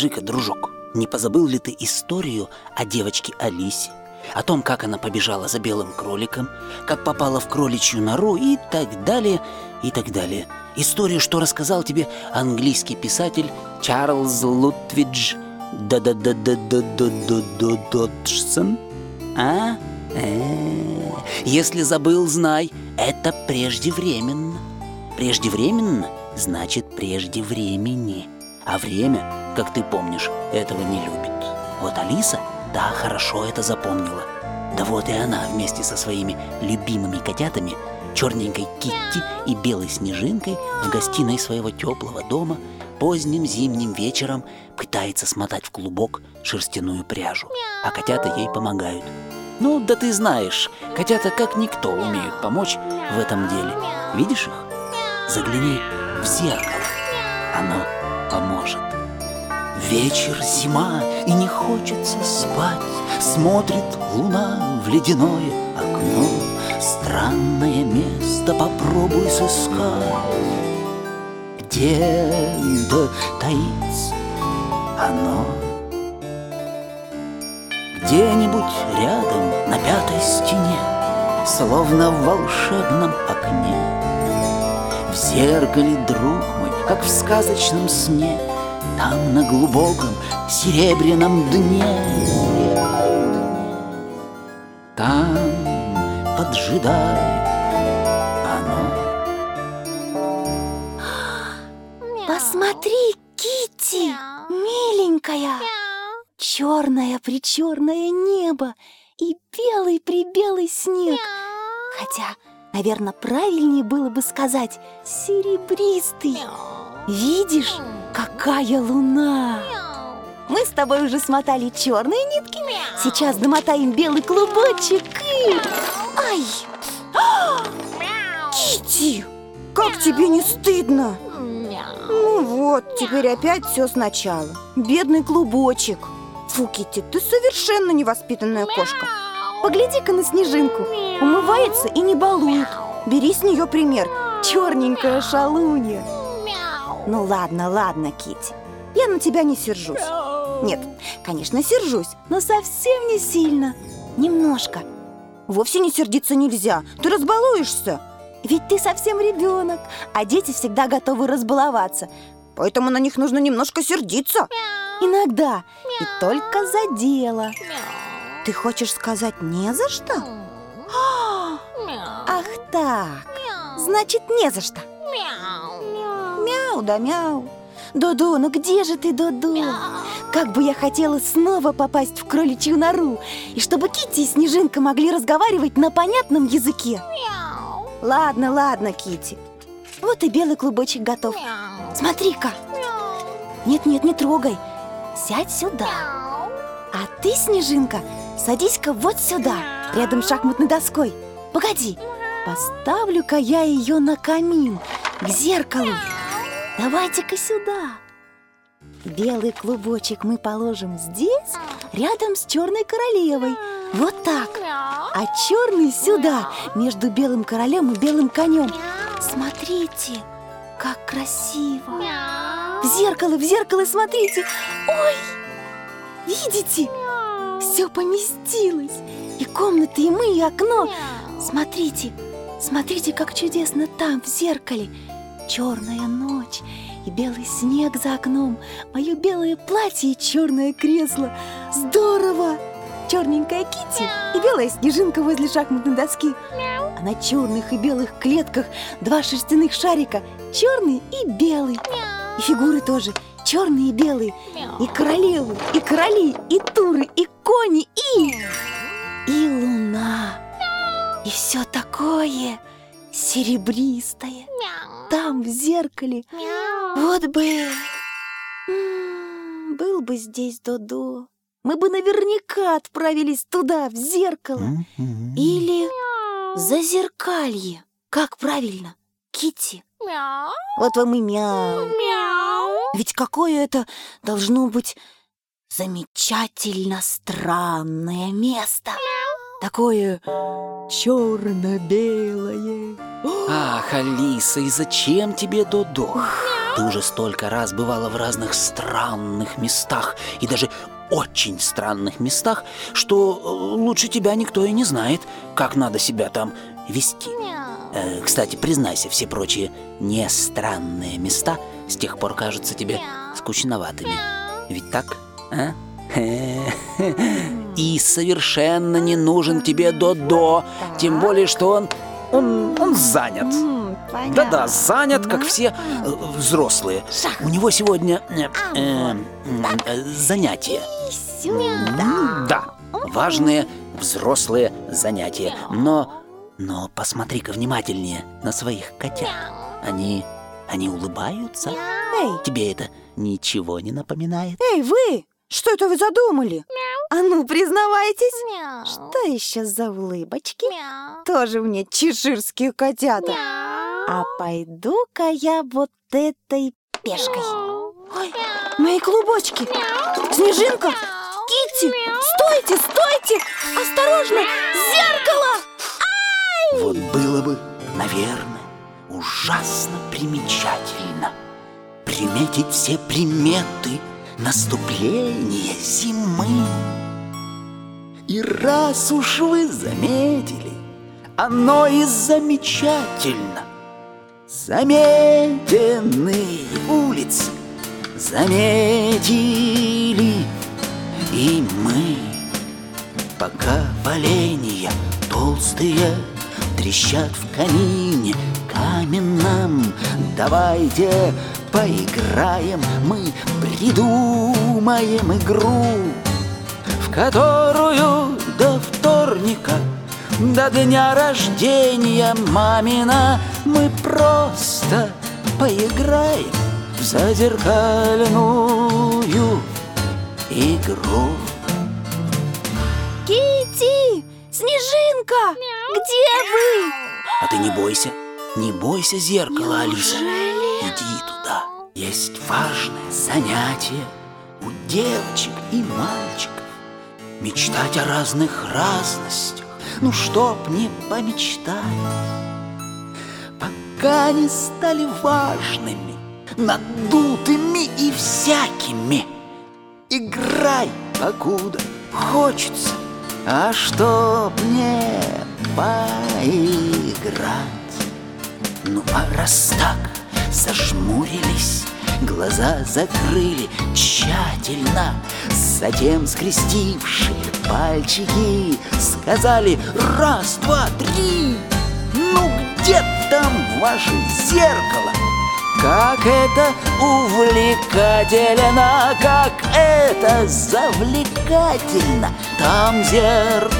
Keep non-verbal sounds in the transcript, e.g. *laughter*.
Скажи-ка, дружок, не позабыл ли ты историю о девочке Алисе? О том, как она побежала за белым кроликом, как попала в кроличью нору и так далее, и так далее. Историю, что рассказал тебе английский писатель Чарльз Лутвидж Доджсон? А? Если забыл, знай, это преждевременно. Преждевременно значит прежде. А время, как ты помнишь, этого не любит. Вот Алиса, да, хорошо это запомнила. Да вот и она вместе со своими любимыми котятами, черненькой Китти и белой снежинкой, в гостиной своего теплого дома поздним зимним вечером пытается смотать в клубок шерстяную пряжу, а котята ей помогают. Ну, да ты знаешь, котята как никто умеют помочь в этом деле. Видишь их? Загляни в зеркало, оно поможет. Вечер, зима, и не хочется спать. Смотрит луна в ледяное окно. Странное место попробуй сыскать. Где-то таится оно? Где-нибудь рядом на пятой стене Словно в волшебном окне. В зеркале, друг мой, как в сказочном сне Там на глубоком серебряном дне Там поджидает оно Посмотри, Китти, миленькая, черное причерное небо и белый прибелый снег. Хотя, наверное, правильнее было бы сказать серебристый. Видишь, какая луна! Мы с тобой уже смотали черные нитки. Сейчас домотаем белый клубочек и... Ай! *gasps* Китти, как тебе не стыдно? Ну вот, теперь опять все сначала. Бедный клубочек. Фу, Китти, ты совершенно невоспитанная кошка. Погляди-ка на снежинку. Умывается и не балует. Бери с нее пример. Черненькая шалунья. Ну ладно, ладно, Китти. Я на тебя не сержусь. Нет, конечно, сержусь, но совсем не сильно. Немножко. Вовсе не сердиться нельзя. Ты разбалуешься. Ведь ты совсем ребенок, а дети всегда готовы разбаловаться. Поэтому на них нужно немножко сердиться. Иногда. И только за дело. Ты хочешь сказать не за что? А, Ах так. Значит, не за что. Мяу да мяу. Додо, ну где же ты, Додо? Как бы я хотела снова попасть в кроличью нору, и чтобы Китти и Снежинка могли разговаривать на понятном языке. Ладно, ладно, Китти. Вот и белый клубочек готов. Смотри-ка. Нет-нет, не трогай. Сядь сюда. А ты, Снежинка, садись-ка вот сюда, рядом с шахматной доской. Погоди, поставлю-ка я ее на камин, к зеркалу. Давайте-ка сюда. Белый клубочек мы положим здесь, рядом с черной королевой. Вот так. А черный сюда, между белым королем и белым конем. Смотрите, как красиво. В зеркало, в зеркало смотрите. Ой, видите? Все поместилось. И комната, и мы, и окно. Смотрите, смотрите, как чудесно там, в зеркале. Черная ночь и белый снег за окном, мое белое платье и черное кресло. Здорово! Черненькая Кити и белая снежинка возле шахматной доски. А на черных и белых клетках два шерстяных шарика, черный и белый. И фигуры тоже черные и белые. И королевы, и короли, и туры, и кони, и... И луна. И все такое серебристое. Там, в зеркале. Вот бы... М, Был бы здесь Додо. Мы бы наверняка отправились туда, в зеркало. Или за зеркалье. Как правильно? Кити. Вот вам и мяу. Ведь какое это должно быть замечательно странное место. Такое черно-белое. Ах, Алиса, и зачем тебе Додо? Ты уже столько раз бывала в разных странных местах и даже очень странных местах, что э, лучше тебя никто и не знает, как надо себя там вести. Э, кстати, признайся, все прочие не странные места с тех пор кажутся тебе скучноватыми. Ведь так, а? И совершенно не нужен тебе Додо, тем более, что он, он, он занят. Да-да, занят, как все э, взрослые. У него сегодня э, э, э, занятия. Да, важные взрослые занятия. Но, но посмотри-ка внимательнее на своих котят. Они, они улыбаются. Эй, Тебе это ничего не напоминает? эй, вы! Что это вы задумали? А ну, признавайтесь, что еще за улыбочки? Тоже мне чеширские котята. А пойду-ка я вот этой пешкой. Ой, мои клубочки! Снежинка! Китти! Стойте, стойте! Осторожно! Зеркало! Вот было бы, наверное, ужасно примечательно Приметить все приметы наступления зимы. И раз уж вы заметили, оно и замечательно. Заметенные улицы заметили и мы. Пока поленья толстые трещат в камине каменном Давайте поиграем, мы придумаем игру В которую до вторника, до дня рождения мамина Мы просто поиграем в зазеркальную игру Китти! Снежинка! Где вы? А ты не бойся, не бойся зеркала, Алиса. Иди туда. Есть важное занятие у девочек и мальчиков. Мечтать о разных разностях, ну чтоб не помечтать. Пока не стали важными, надутыми и всякими. Играй, покуда хочется, а чтоб не поиграть. Ну а раз так, зажмурились, глаза закрыли тщательно, затем скрестившие пальчики сказали раз, два, три. Ну где там ваше зеркало? Как это увлекательно, как это завлекательно Там зеркале